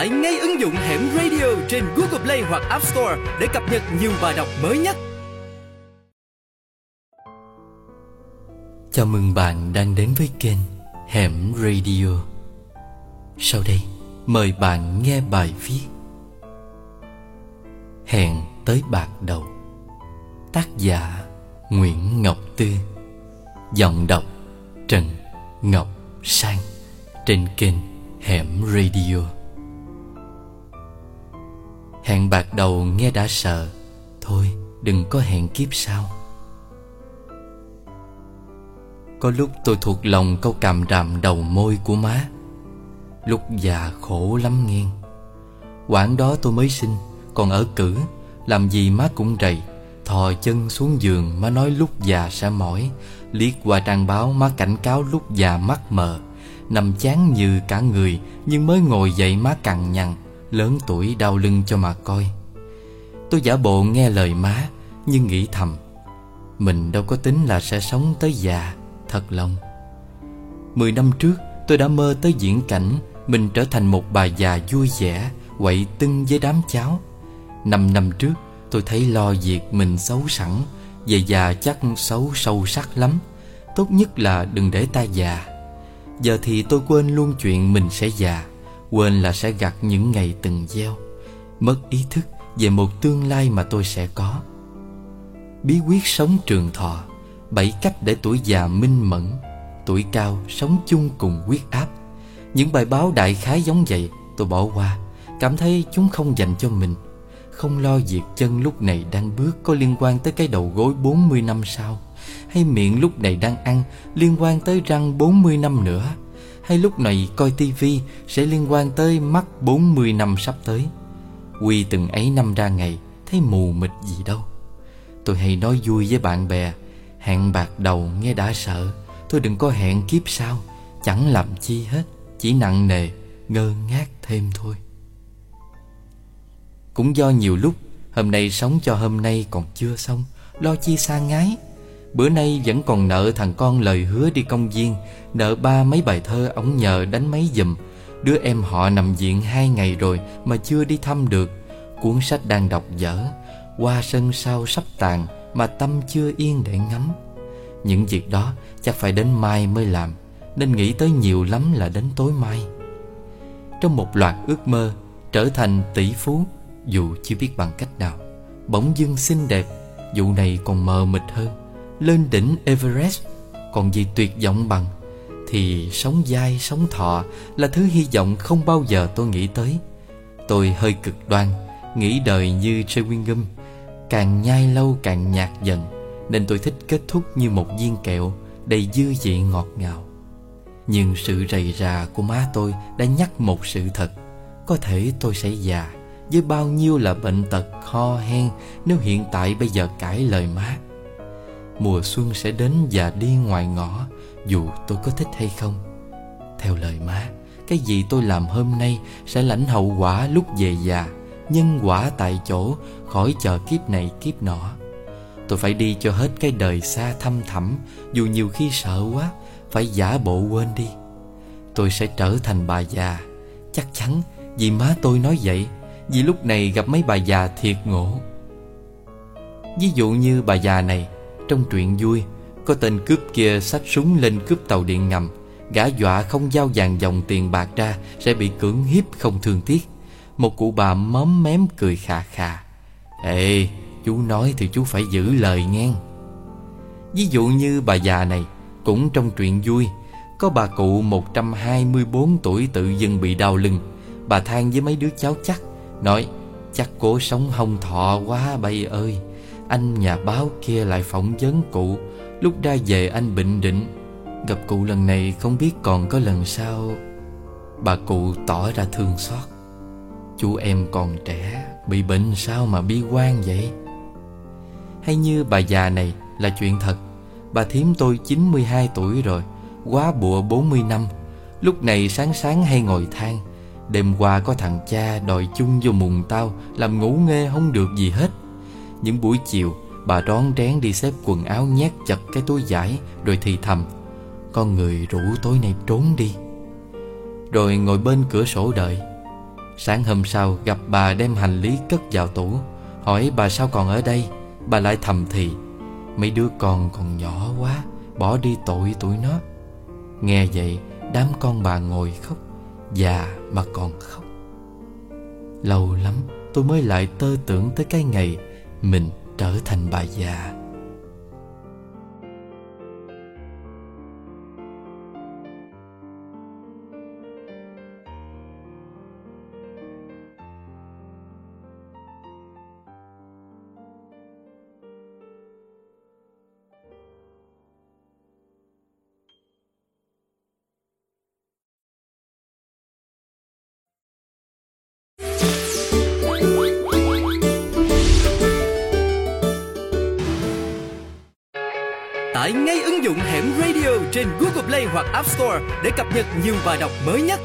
tải ngay ứng dụng Hẻm Radio trên Google Play hoặc App Store để cập nhật nhiều bài đọc mới nhất. Chào mừng bạn đang đến với kênh Hẻm Radio. Sau đây, mời bạn nghe bài viết Hẹn tới bạc đầu Tác giả Nguyễn Ngọc Tư Giọng đọc Trần Ngọc Sang Trên kênh Hẻm Radio Hẹn bạc đầu nghe đã sợ. Thôi, đừng có hẹn kiếp sau. Có lúc tôi thuộc lòng câu càm ràm đầu môi của má. Lúc già khổ lắm nghiêng Quãng đó tôi mới sinh, Còn ở cử, Làm gì má cũng rầy. Thò chân xuống giường, má nói lúc già sẽ mỏi. Liếc qua trang báo, má cảnh cáo lúc già mắt mờ. Nằm chán như cả người, Nhưng mới ngồi dậy má cằn nhằn. Lớn tuổi đau lưng cho mà coi. Tôi giả bộ nghe lời má, Nhưng nghĩ thầm, Mình đâu có tính là sẽ sống tới già, Thật lòng. Mười năm trước, tôi đã mơ tới diễn cảnh Mình trở thành một bà già vui vẻ, Quậy tưng với đám cháu. Năm năm trước, tôi thấy lo việc mình xấu sẵn, Về già chắc xấu sâu sắc lắm. Tốt nhất là đừng để ta già. Giờ thì tôi quên luôn chuyện mình sẽ già. Quên là sẽ gặt những ngày từng gieo, Mất ý thức về một tương lai mà tôi sẽ có. Bí quyết sống trường thọ, Bảy cách để tuổi già minh mẫn, Tuổi cao sống chung cùng huyết áp. Những bài báo đại khái giống vậy, Tôi bỏ qua, Cảm thấy chúng không dành cho mình. Không lo việc chân lúc này đang bước Có liên quan tới cái đầu gối 40 năm sau, Hay miệng lúc này đang ăn Liên quan tới răng 40 năm nữa. Hay lúc này coi tivi Sẽ liên quan tới mắt 40 năm sắp tới. Quy từng ấy năm ra ngày, Thấy mù mịt gì đâu. Tôi hay nói vui với bạn bè, Hẹn bạc đầu nghe đã sợ, Tôi đừng có hẹn kiếp sau, Chẳng làm chi hết, Chỉ nặng nề, ngơ ngác thêm thôi. Cũng do nhiều lúc, Hôm nay sống cho hôm nay còn chưa xong, Lo chi xa ngái. Bữa nay vẫn còn nợ thằng con lời hứa đi công viên, Nợ ba mấy bài thơ ổng nhờ đánh máy giùm. Đứa em họ nằm viện hai ngày rồi Mà chưa đi thăm được. Cuốn sách đang đọc dở, Qua sân sau sắp tàn Mà tâm chưa yên để ngắm. Những việc đó chắc phải đến mai mới làm, Nên nghĩ tới nhiều lắm là đến tối mai. Trong một loạt ước mơ, Trở thành tỷ phú, Dù chưa biết bằng cách nào, Bỗng dưng xinh đẹp, Vụ này còn mờ mịt hơn. Lên đỉnh Everest. Còn gì tuyệt vọng bằng, Thì sống dai sống thọ Là thứ hy vọng không bao giờ tôi nghĩ tới. Tôi hơi cực đoan, Nghĩ đời như chewing-gum Càng nhai lâu càng nhạt dần, Nên tôi thích kết thúc như một viên kẹo Đầy dư vị ngọt ngào. Nhưng sự rầy rà của má tôi Đã nhắc một sự thật. Có thể tôi sẽ già Với bao nhiêu là bệnh tật ho hen Nếu hiện tại bây giờ cãi lời má. Mùa xuân sẽ đến và đi ngoài ngõ, Dù tôi có thích hay không. Theo lời má, Cái gì tôi làm hôm nay Sẽ lãnh hậu quả lúc về già, nhân quả tại chỗ, khỏi chờ kiếp này kiếp nọ. Tôi phải đi cho hết cái đời xa thăm thẳm, dù nhiều khi sợ quá, phải giả bộ quên đi. Tôi sẽ trở thành bà già. Chắc chắn vì má tôi nói vậy, vì lúc này gặp mấy bà già thiệt ngộ. Ví dụ như bà già này trong truyện vui, có tên cướp kia xách súng lên cướp tàu điện ngầm. Gã dọa không giao vàng dòng tiền bạc ra sẽ bị cưỡng hiếp không thương tiếc. Một cụ bà móm mém cười khà khà. Ê, chú nói thì chú phải giữ lời nghe Ví dụ như bà già này, Cũng trong chuyện vui, Có bà cụ 124 tuổi tự dưng bị đau lưng. Bà than với mấy đứa cháu chắc, Nói, chắc cố sống hông thọ quá bay ơi. Anh nhà báo kia lại phỏng vấn cụ. Lúc ra về, anh bình định. Gặp cụ lần này không biết còn có lần sau. Bà cụ tỏ ra thương xót. Chú em còn trẻ, Bị bệnh sao mà bi quan vậy? Hay như bà già này là chuyện thật. Bà thím tôi 92 tuổi rồi, Quá bụa 40 năm. Lúc này sáng sáng hay ngồi than. Đêm qua có thằng cha đòi chung vô mùng tao, Làm ngủ nghe không được gì hết. Những buổi chiều, Bà rón rén đi xếp quần áo nhét chặt cái túi vải, Rồi thì thầm, Con người rủ tối nay trốn đi. Rồi ngồi bên cửa sổ đợi. Sáng hôm sau, gặp bà đem hành lý cất vào tủ. Hỏi bà, sao còn ở đây? Bà lại thầm thì, Mấy đứa con còn nhỏ quá, Bỏ đi tội tụi nó. Nghe vậy, đám con bà ngồi khóc, Già mà còn khóc. Lâu lắm, tôi mới lại tơ tưởng tới cái ngày mình trở thành bà già. Tải ngay ứng dụng Hẻm Radio trên Google Play hoặc App Store để cập nhật nhiều bài đọc mới nhất.